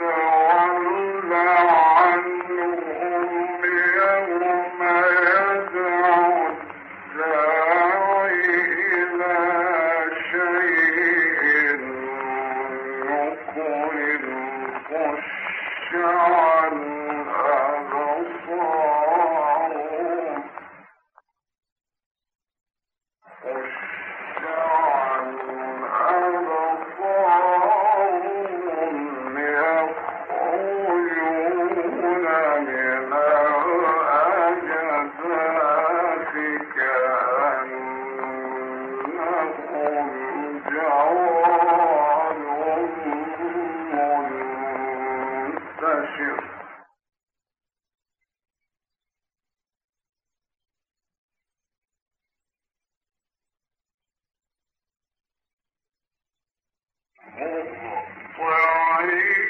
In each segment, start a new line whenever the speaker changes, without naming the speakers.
Thank you. كذبت قبلهم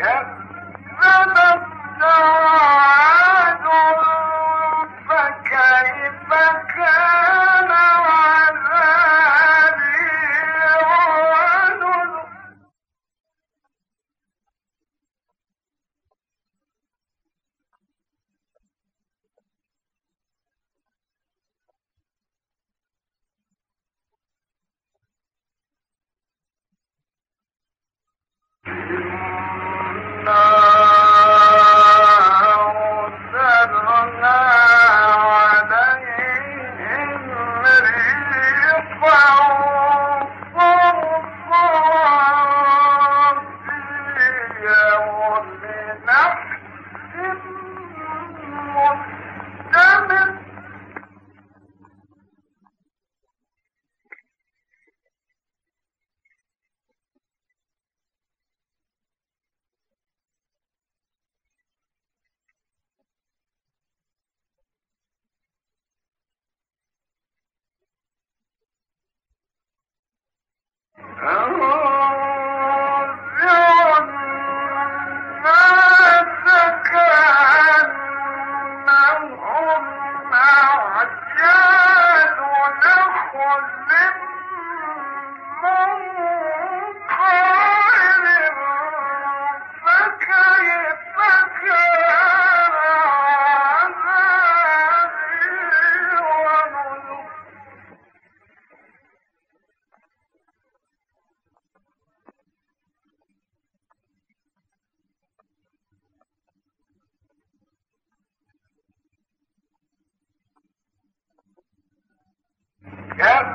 Yes Yes.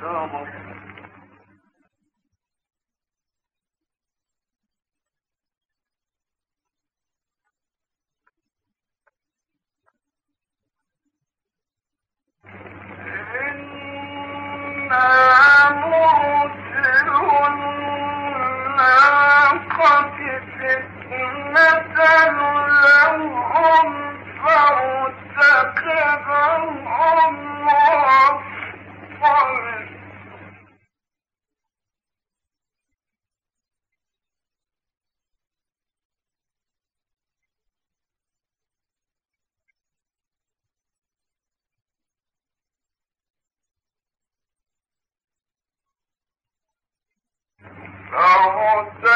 فما صاحب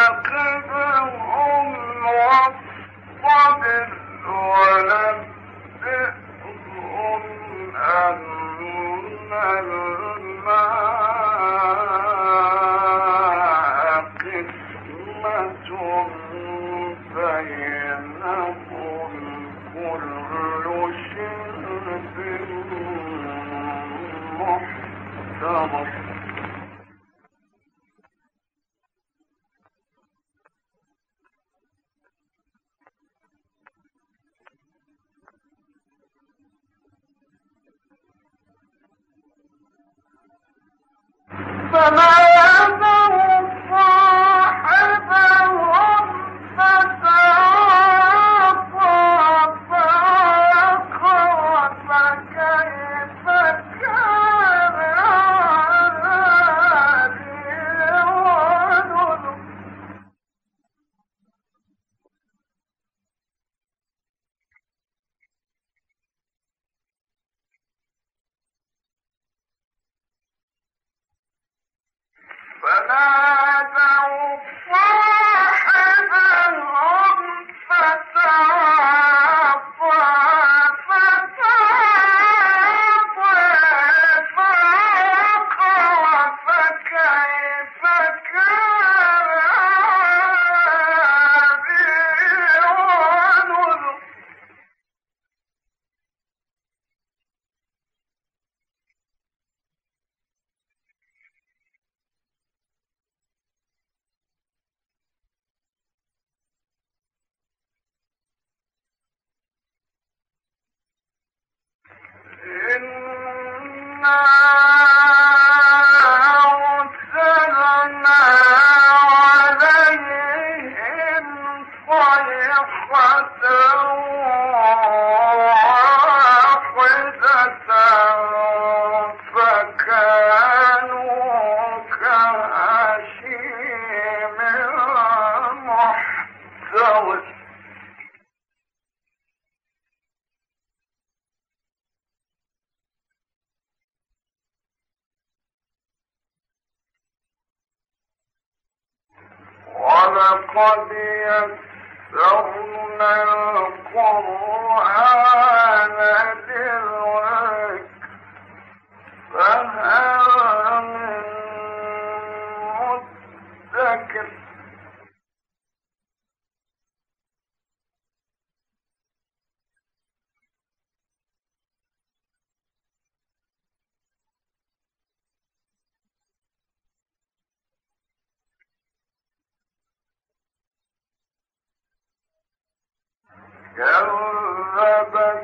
كذبت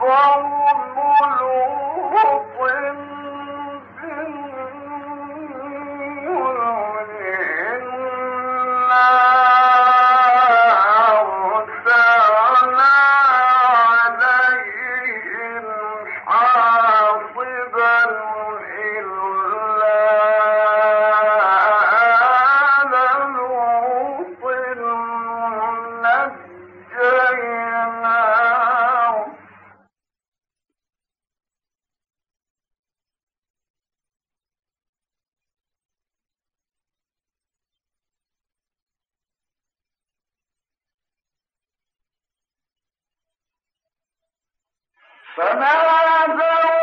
قوم لوط But now man I'm going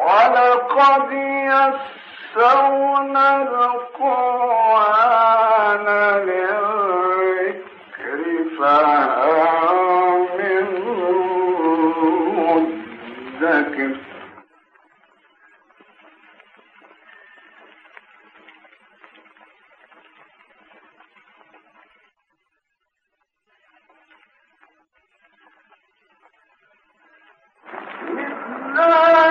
ولقد يسرنا القرآن للذكر فهل Oh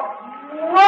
Whoa!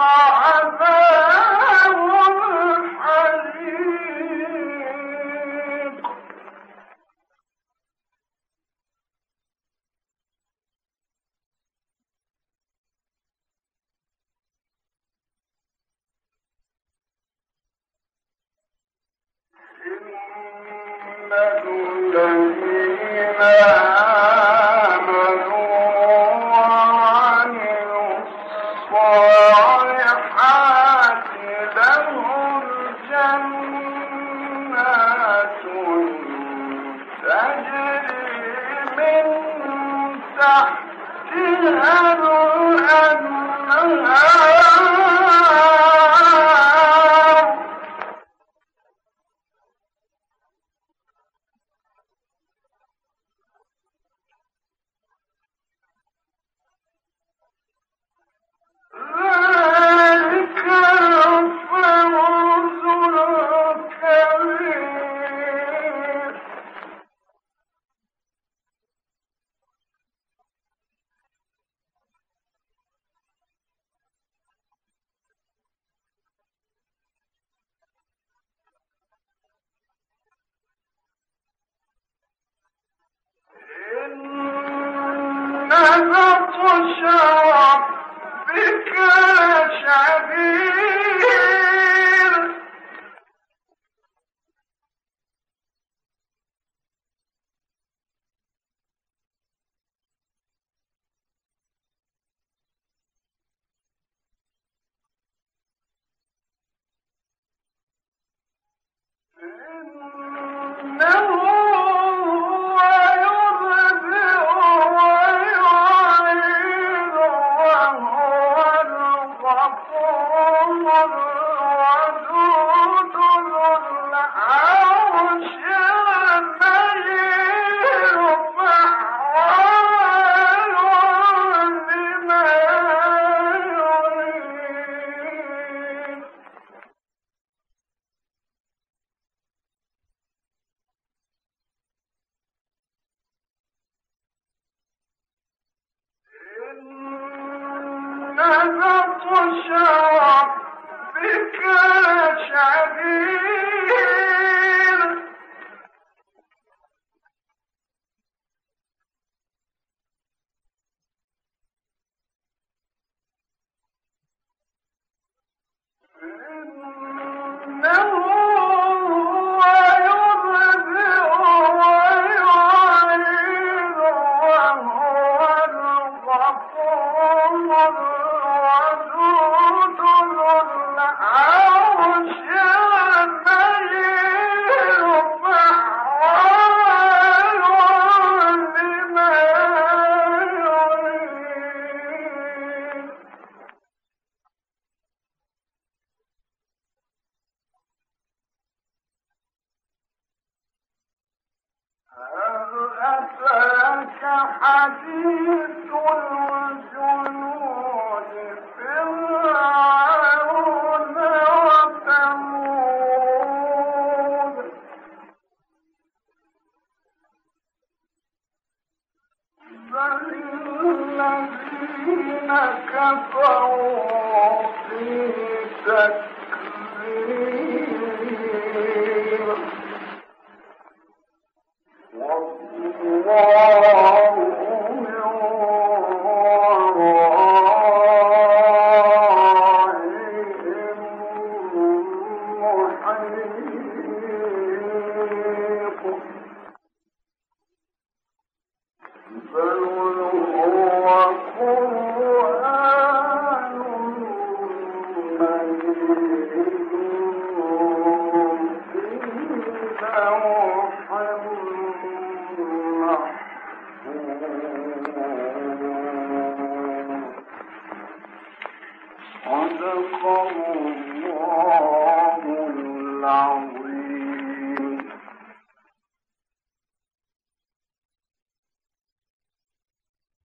ما work